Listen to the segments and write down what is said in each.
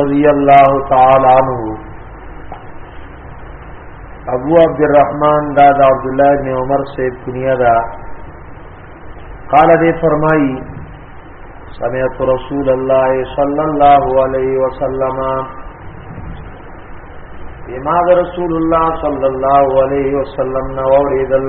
رضی الله تعالی عنہ ابو عبد الرحمن دا د عبد الله بن عمر سے کنیہ دا قال دے فرمائی سمعت رسول الله صلی الله علیه وسلم امام رسول الله صلی الله علیه وسلم نو اوریدل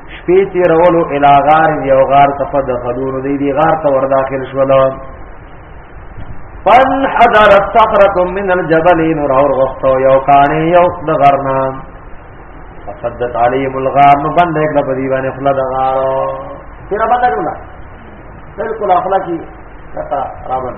شپې تیرولو الی غار یو غار ته فدخلون دی دی غار ته ور داخل شول فن حضر الصخره من الجبل نور اور غفتو یو کانه یو د غرنا فسدت عليهم الغار نو بند یک په دی باندې خلا د غار تیرا بند کړل بالکل اخلا کی کتا رابن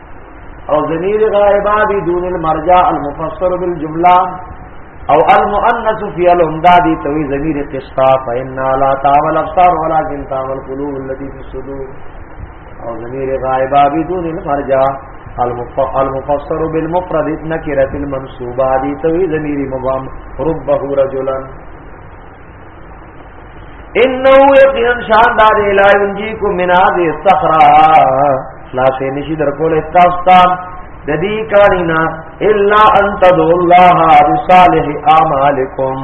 او ضمیر غائب عابدون المرجع المفسر بالجملہ او المؤنث فی الهمداد توی ضمیر قصا فإنا لا تعمل ابصار ولكن تعمل قلوب التي في الصدور او ضمیر غائب بدون المرجع المفسر بالمفرد نکرۃ المنصوبه دی توی ضمیر مبام ربه رجلا انه یقینا شان دا دی لا ينجيكم من هذه الصخره لا شي نشي در کوله تاسو ته د دې کارینا الا ان تدعوا الله بصالح اعمالكم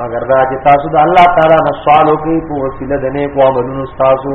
مگر دا چې تاسو د الله تعالی نه سوال وکړئ په وسیله د نیکو عملونو تاسو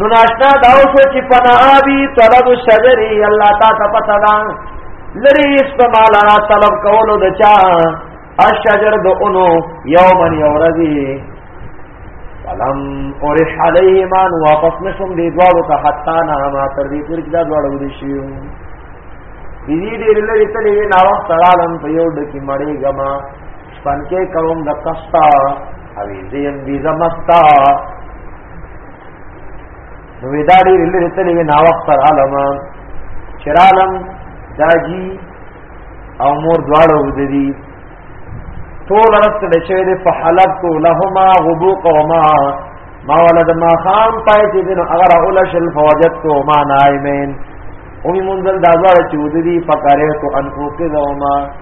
نو ناشنا دا اوسو چې پنابي طلب شجري الله تا ته پتا دا لري استعمال را طلب کولو د چا الشجر د اونو یومن یورزی فلم اورح علیهما واپس نشم دی دوالو ته حتا نه ما تر دې پورې دا دوالو دي شي دې دې لري تلې نه وخت رالم په یو ډکی مړې ګما پنکه کوم د کستا اوی زیم بی زمستا نو ودا ډیر لري تلې وی نا وخت عالم چرالم داجی او مور دواړو د دې ټول رات د شوی د فحلب تو لهما غبوق او ما ما ولد ما خام پای چې دین اگر اول شل فوجدت ما نائمین او منزل دازوار چې ودی فقره تو ان اوقظ او ما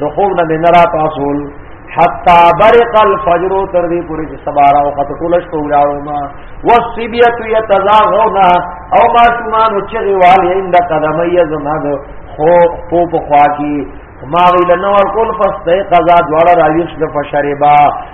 نو خوب نه مې نه را پاسول حتا برق الفجر تر دې پورې چې سبارا او خط ټولش په ولاړو ما وصبيت يتزاغونا او ما شومان چې والي عند قدمي زمان خو په خوا کې ما ویل نو ورکول فاستيقظا دوړ راويښ د فشربا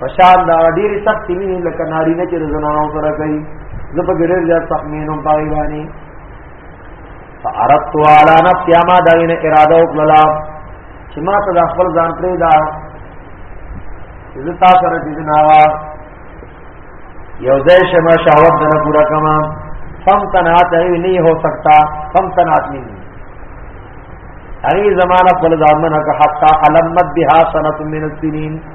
فشار دا ډېری سخت وي لکه ناری نه چې زنانو سره کوي زه په ګډه زیات تخمینم پای باندې فارت والا نفس یا ما دا نه اراده وکړه چې ما ته خپل ځان پرې دا زتا سره دې نه وا یو ځای شمه شهوت نه پورا کما فم تنات ای نه هو سکتا فم تنات نه هغه زمانہ خپل ځامن که حتا علمت بها سنه من السنین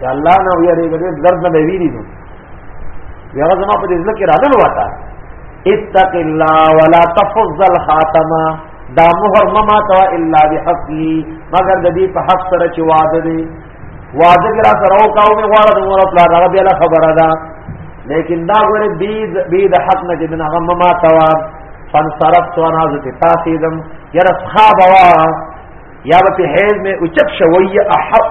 د الله نه ویریږي د درد نه ویریږي بیا زما په دې ځل کې راغلو وتا اتق الله ولا تفض الخاتمه دا مہر مما تا الا بحقی مگر د دې په حق سره چې وعده دی وعده کرا سره او کاو می غواړه د مور خپل هغه بیا خبره ده لیکن دا غره بيد بيد حق نه جن هغه مما تا فنصرف تو انا ذت تاسیدم یرا صحابه یا به حیز می اوچت شوی احق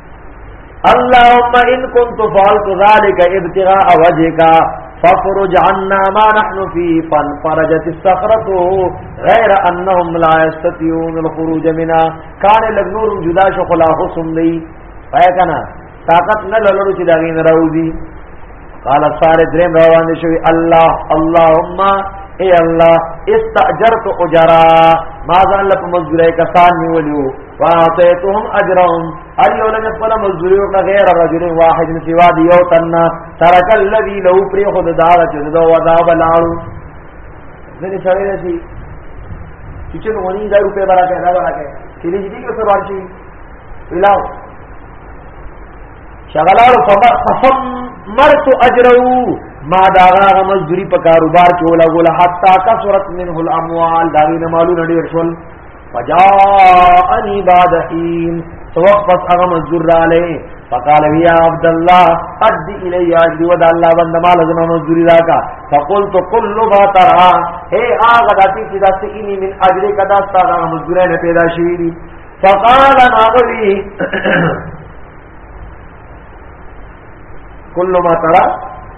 اللهم ان كنت فعلت ذلك ابتغاء وجهك ففرج عنا ما نحن فيه فانفرجت الصخرة غير انهم لا يستطيعون الخروج منها كان لغنور جدا شو خلا حسن دی پای کنا طاقت نه لرلو چې دا غین راوځي قال صار درم روان شوی الله اللهم اے الله استاجرت اجرا ما ځان له مزدوري کسان نیولیو فاعطيتهم اجرهم ايو لن خپل مزدوری او غیر رجل واحد سوا دی یو تن ترک الذي لو پری خود دار چې دو ودا بلاړو ځنې سره دی چې چې ونی دا روپے برا کې دا برا کې چې دې دې کې سوال شي ویلاو شغلالو فصم مرت اجرو ما دا غا مزدوری په کاروبار کې ولا ګول حتا کثرت منه الاموال دا نه مالو نډیر شول فجاءني بعد حين توقف اغه مزدور علی فقال يا عبد الله قد الي اجر ود الله بند مال زما مزدوری راکا فقلت كل ما ترى هي اغه دتی چې داسې اني من اجر کدا ستاره مزدوره نه پیدا شوی دي فقال ناغوی كل ما ترى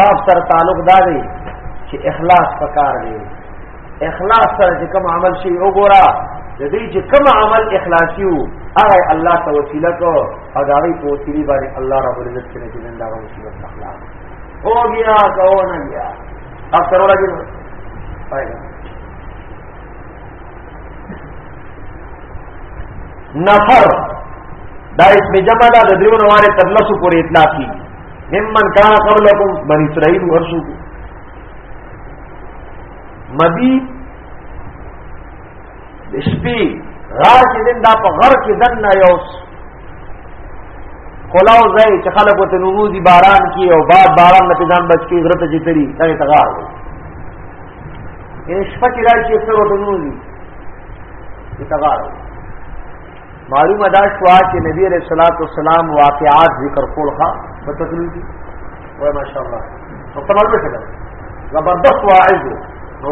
باب سره تعلق دا دی چې اخلاص پکار دی اخلاص سره چې کوم عمل شي وګوره د دې چې کوم عمل اخلاصي وو هغه الله ته وسیله کو او دا غي په وسیله باندې الله رب العزت سره چې دا وسیله اخلاص او بیا کو نه بیا اکثر ولا جن پایګا نفر دا اسم جمع دا د دریو نواره تر لسو پورې اطلاق کی ممن کان قبلکم بنی اسرائیل ورسو مدی شپی غار کې دن دا په غر کې دن نه یو کلاو ځای چې خلک وته نموزي باران کې او باد باران نه ځان بچ کې غرته جتري دا ته غار وي یعنی شپه چې راشي اکثر ورته نوځي چې تغار معلومه دا شوا چې نبی علیہ الصلوۃ والسلام واقعات ذکر کول ښا په تدریج دي وای ماشاءالله او تمام به څنګه زبردست واعظ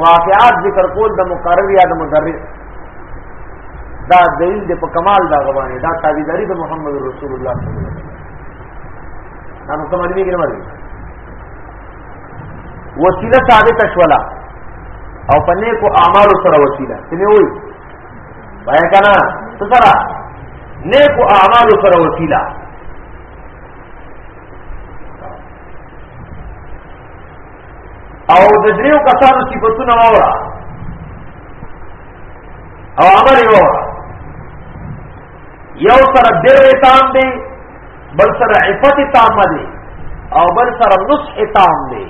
واقعات ذکر کول د مقرر یا د مدرس دا دلیل د په کمال دا غوانه دا تابعداري د محمد رسول الله صلی الله علیه وسلم دا مکمل دی کې نه وسیله ثابت شولا او په نیکو اعمالو سره وسیله څنګه وي وای کنه څه سره نیکو اعمالو سره وسیله او د دریو کسانو صفاتونه وره او عمل وره یو سره بر تام دی بل سره عفت تام دی او بل سره نصح تام دی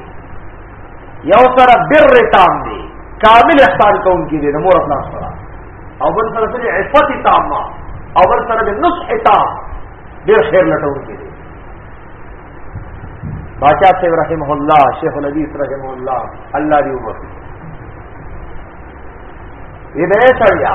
یو سره بر تام دی کامل احسان کون کی دی نمور اپنا سره او بل سره سره عفت تام او بل سره نصح تام دیر خیر لٹون کی دی باچا صاحب رحمه الله شیخ الحدیث رحمه الله الله دی وبخښي دې نه سړیا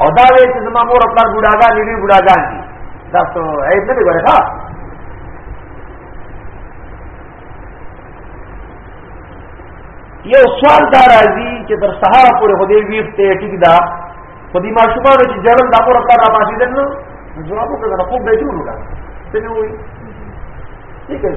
او دا وی چې زما مور خپل بډاګان دي بډاګان دي دا څه عیب نه دی ګره ها یو سوال دا راځي چې تر سهار پورې خو دې ویخته ټیک دا خو دې ماشومان چې جړل دا مور خپل را باندې دل نو جواب وکړه خو به جوړ وکړه څه نه وایي څه کوي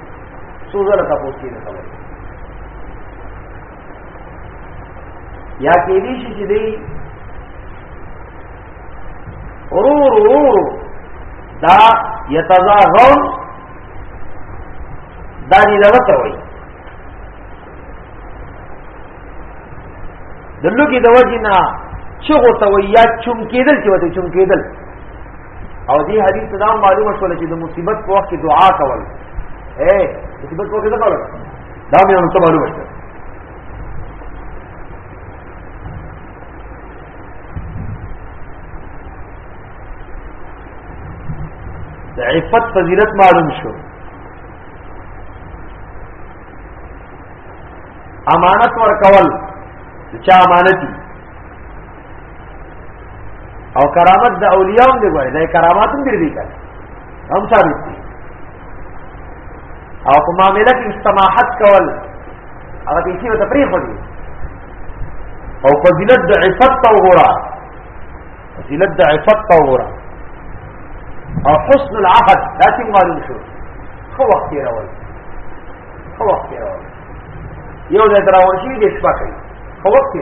څو زره تاسو کې نه کوي یا کې دې شي چې دی ورور ورور دا یتزاغون دا دې لغت وایي د لوګي د وجنا چغو ته ویا چوم کېدل چې وته چوم کېدل او دې حدیث ته دا معلومه شول چې د مصیبت په وخت کې دعا کول اے مصیبت په وخت کې کول دا مې هم ته معلومه شول د عفت فضیلت معلوم شو امانت ورکول چې امانتي او کرامت د اولیاء هم دی ګوره دا کرامات هم دی کړه هم ثابت دي او په معاملې کې استماحت کول هغه دې چې ته پریخو دي او فضیلت د عفت او غورا فضیلت د عفت او غورا او حسن العهد دا چې معلوم شو خو وخت یې راول خو وخت یې راول یو ځای دراوشي دې شپه کوي خو وخت یې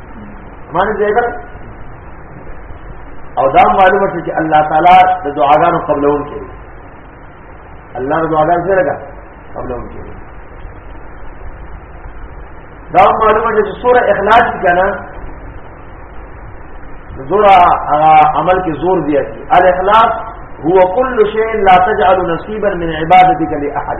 معنی دې کړ او دا معلومه شي چې الله تعالی د دعاګانو قبلون کوي الله د دعاګان سره لګا قبلون کوي دا معلومه شي چې سوره اخلاص کې کنه زور عمل کې زور دی الاخلاص هو كل شيء لا تجعل نصيبا من عبادتك لاحد